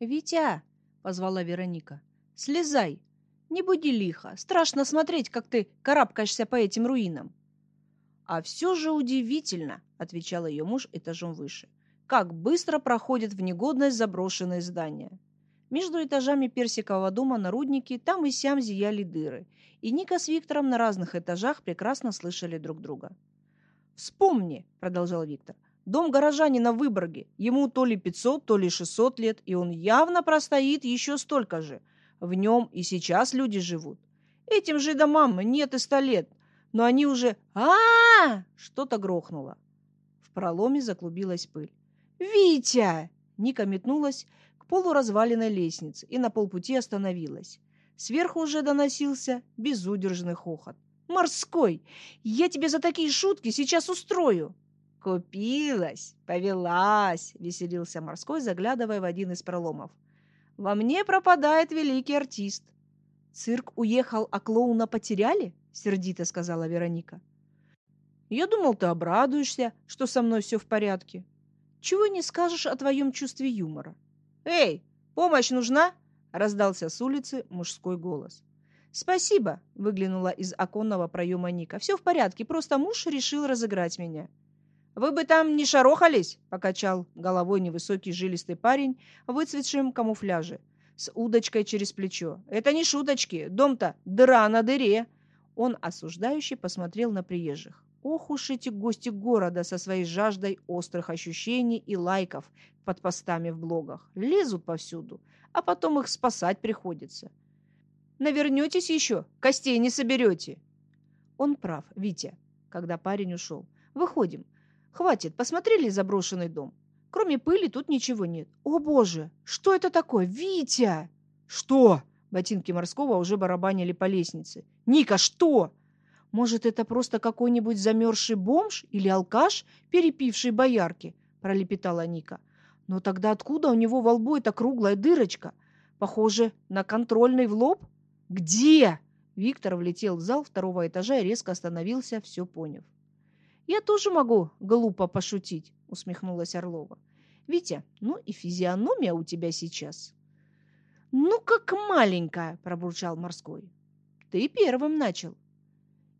«Витя!» — позвала Вероника. «Слезай! Не буди лихо. Страшно смотреть, как ты карабкаешься по этим руинам». «А все же удивительно», — отвечал ее муж этажом выше, «как быстро проходит в негодность заброшенные здания». Между этажами персикового дома на руднике там и сям зияли дыры, и Ника с Виктором на разных этажах прекрасно слышали друг друга. «Вспомни», — продолжал Виктор, — «дом горожанина в Выборге. Ему то ли 500, то ли 600 лет, и он явно простоит еще столько же. В нем и сейчас люди живут. Этим же домам нет и ста лет, но они уже а, -а, -а Что-то грохнуло. В проломе заклубилась пыль. «Витя!» Ника метнулась к полуразваленной лестнице и на полпути остановилась. Сверху уже доносился безудержный хохот. «Морской! Я тебе за такие шутки сейчас устрою!» «Купилась, повелась!» — веселился Морской, заглядывая в один из проломов. «Во мне пропадает великий артист!» «Цирк уехал, а клоуна потеряли?» — сердито сказала Вероника. «Я думал, ты обрадуешься, что со мной все в порядке. Чего не скажешь о твоем чувстве юмора?» «Эй, помощь нужна?» — раздался с улицы мужской голос. «Спасибо», — выглянула из оконного проема Ника. «Все в порядке, просто муж решил разыграть меня». «Вы бы там не шарохались?» — покачал головой невысокий жилистый парень в выцветшем камуфляже с удочкой через плечо. «Это не шуточки, дом-то дыра на дыре!» Он осуждающе посмотрел на приезжих. Ох уж эти гости города со своей жаждой острых ощущений и лайков под постами в блогах. Лезут повсюду, а потом их спасать приходится. Навернетесь еще, костей не соберете. Он прав, Витя, когда парень ушел. Выходим. Хватит, посмотрели заброшенный дом? Кроме пыли тут ничего нет. О боже, что это такое? Витя! Что? Ботинки морского уже барабанили по лестнице. Ника, что? Может, это просто какой-нибудь замерзший бомж или алкаш, перепивший боярки? Пролепетала Ника. Но тогда откуда у него во лбу эта круглая дырочка? Похоже на контрольный в лоб? Где? Виктор влетел в зал второго этажа и резко остановился, все поняв. «Я тоже могу глупо пошутить», — усмехнулась Орлова. «Витя, ну и физиономия у тебя сейчас». «Ну, как маленькая», — пробурчал Морской. «Ты первым начал».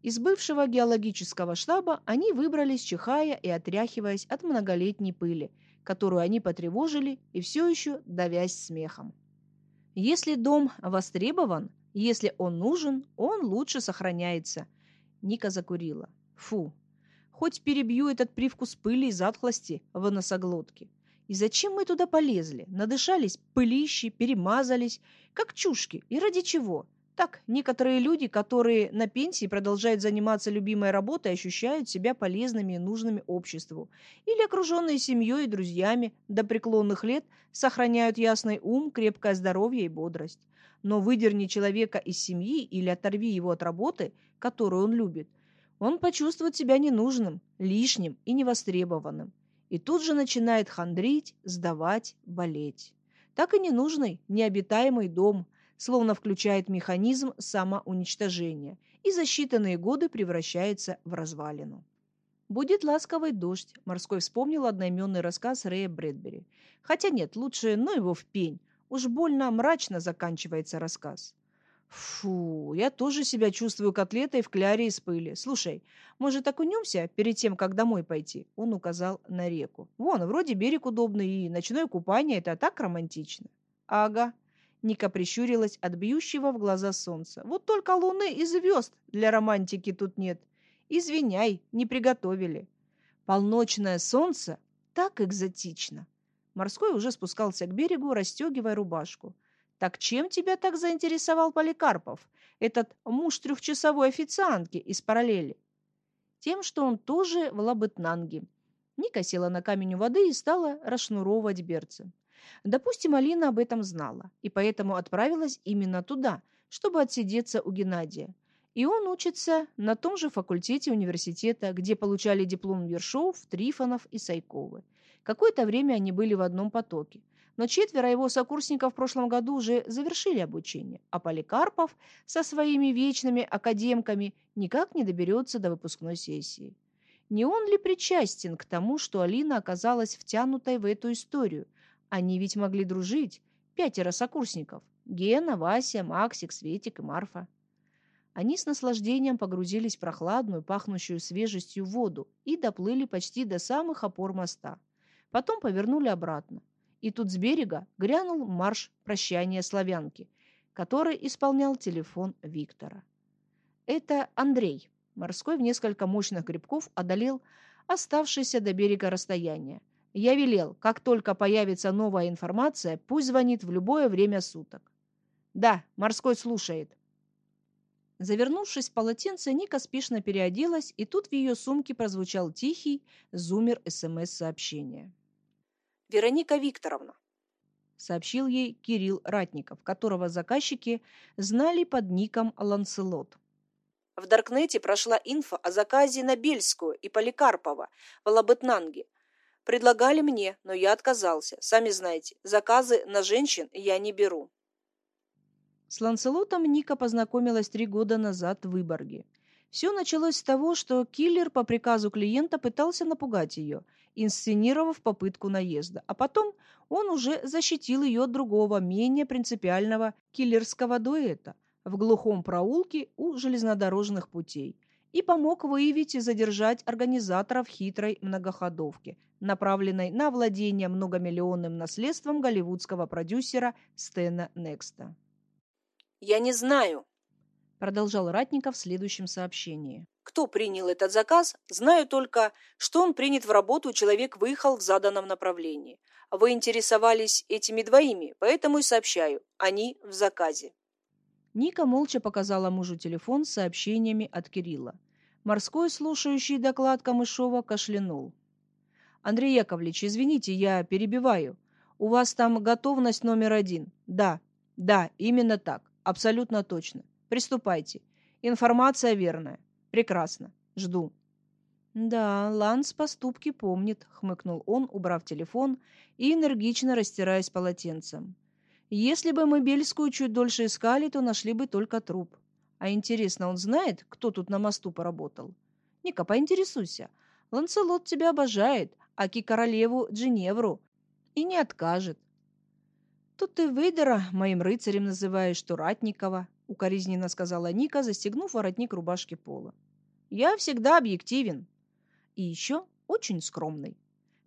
Из бывшего геологического штаба они выбрались, чихая и отряхиваясь от многолетней пыли, которую они потревожили и все еще давясь смехом. Если дом востребован, если он нужен, он лучше сохраняется. Ника закурила. Фу, Хоть перебью этот привкус пыли и затхлости в носоглотке. И зачем мы туда полезли? Надышались пылищи, перемазались, как чушки. И ради чего? Так, некоторые люди, которые на пенсии продолжают заниматься любимой работой, ощущают себя полезными и нужными обществу. Или окруженные семьей и друзьями до преклонных лет сохраняют ясный ум, крепкое здоровье и бодрость. Но выдерни человека из семьи или оторви его от работы, которую он любит – он почувствует себя ненужным, лишним и невостребованным. И тут же начинает хандрить, сдавать, болеть. Так и ненужный, необитаемый дом, словно включает механизм самоуничтожения и за считанные годы превращается в развалину. «Будет ласковый дождь», – Морской вспомнил одноименный рассказ Рэя Брэдбери. Хотя нет, лучше ну его в пень. Уж больно мрачно заканчивается рассказ. Фу, я тоже себя чувствую котлетой в кляре из пыли. Слушай, может, окунемся перед тем, как домой пойти? Он указал на реку. Вон, вроде берег удобный, и ночное купание – это так романтично. Ага. Ника прищурилась от бьющего в глаза солнца. Вот только луны и звезд для романтики тут нет. Извиняй, не приготовили. Полночное солнце так экзотично. Морской уже спускался к берегу, расстегивая рубашку. Так чем тебя так заинтересовал Поликарпов, этот муж трехчасовой официантки из параллели? Тем, что он тоже в Лабытнанге. Ника села на камень у воды и стала расшнуровывать берцы. Допустим, Алина об этом знала, и поэтому отправилась именно туда, чтобы отсидеться у Геннадия. И он учится на том же факультете университета, где получали диплом Вершов, Трифонов и Сайковы. Какое-то время они были в одном потоке но четверо его сокурсников в прошлом году уже завершили обучение, а Поликарпов со своими вечными академками никак не доберется до выпускной сессии. Не он ли причастен к тому, что Алина оказалась втянутой в эту историю? Они ведь могли дружить, пятеро сокурсников. Гена, Вася, Максик, Светик и Марфа. Они с наслаждением погрузились в прохладную, пахнущую свежестью воду и доплыли почти до самых опор моста. Потом повернули обратно. И тут с берега грянул марш прощания славянки, который исполнял телефон Виктора. Это Андрей. Морской в несколько мощных грибков одолел оставшееся до берега расстояние. Я велел, как только появится новая информация, пусть звонит в любое время суток. Да, Морской слушает. Завернувшись в полотенце, Ника спешно переоделась, и тут в ее сумке прозвучал тихий зумер СМС-сообщения. «Вероника Викторовна», — сообщил ей Кирилл Ратников, которого заказчики знали под ником Ланселот. В Даркнете прошла инфа о заказе на Бельскую и Поликарпова в Лабытнанге. Предлагали мне, но я отказался. Сами знаете, заказы на женщин я не беру. С Ланселотом Ника познакомилась три года назад в Выборге. Все началось с того, что киллер по приказу клиента пытался напугать ее, инсценировав попытку наезда, а потом он уже защитил ее от другого, менее принципиального киллерского дуэта в глухом проулке у железнодорожных путей и помог выявить и задержать организаторов хитрой многоходовки, направленной на владение многомиллионным наследством голливудского продюсера Стэна Некста. «Я не знаю», — продолжал Ратников в следующем сообщении. «Кто принял этот заказ? Знаю только, что он принят в работу, человек выехал в заданном направлении. Вы интересовались этими двоими, поэтому и сообщаю. Они в заказе». Ника молча показала мужу телефон с сообщениями от Кирилла. Морской, слушающий доклад Камышова, кашлянул. «Андрей Яковлевич, извините, я перебиваю. У вас там готовность номер один. Да, да, именно так. Абсолютно точно. Приступайте. Информация верная. Прекрасно. Жду. Да, Ланс поступки помнит, хмыкнул он, убрав телефон и энергично растираясь полотенцем. Если бы мы Бельскую чуть дольше искали, то нашли бы только труп. А интересно, он знает, кто тут на мосту поработал? Ника, поинтересуйся. Ланселот тебя обожает, аки королеву Джиневру, и не откажет. «Тут ты Вейдера моим рыцарем называешь, что Ратникова», — укоризненно сказала Ника, застегнув воротник рубашки пола. «Я всегда объективен. И еще очень скромный».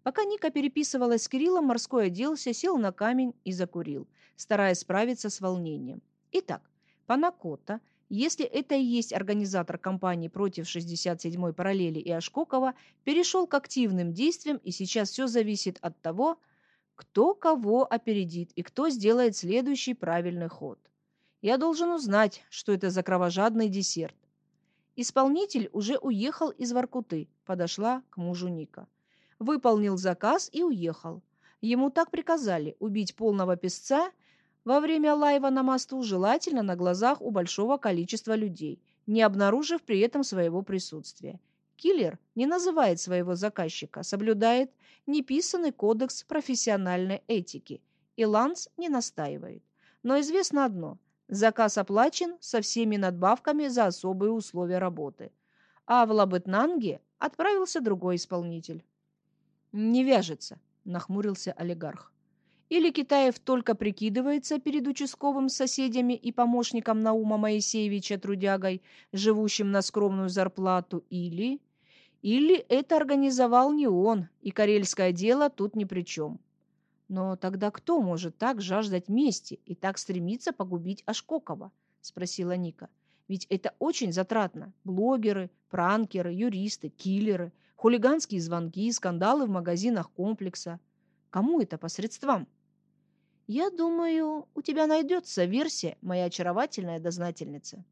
Пока Ника переписывалась с Кириллом, морской оделся, сел на камень и закурил, стараясь справиться с волнением. Итак, Панакота, если это и есть организатор кампании против 67-й параллели и Ашкокова, перешел к активным действиям, и сейчас все зависит от того, кто кого опередит и кто сделает следующий правильный ход. Я должен узнать, что это за кровожадный десерт. Исполнитель уже уехал из Воркуты, подошла к мужу Ника. Выполнил заказ и уехал. Ему так приказали убить полного песца во время лайва на мосту, желательно на глазах у большого количества людей, не обнаружив при этом своего присутствия. Киллер не называет своего заказчика, соблюдает неписанный кодекс профессиональной этики, и Ланс не настаивает. Но известно одно – заказ оплачен со всеми надбавками за особые условия работы. А в Лабытнанге отправился другой исполнитель. «Не вяжется», – нахмурился олигарх. Или Китаев только прикидывается перед участковым соседями и помощником Наума Моисеевича Трудягой, живущим на скромную зарплату, или... Или это организовал не он, и карельское дело тут ни при чем. Но тогда кто может так жаждать мести и так стремиться погубить Ашкокова? Спросила Ника. Ведь это очень затратно. Блогеры, пранкеры, юристы, киллеры, хулиганские звонки, скандалы в магазинах комплекса. Кому это по средствам? Я думаю, у тебя найдется версия, моя очаровательная дознательница.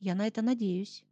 Я на это надеюсь.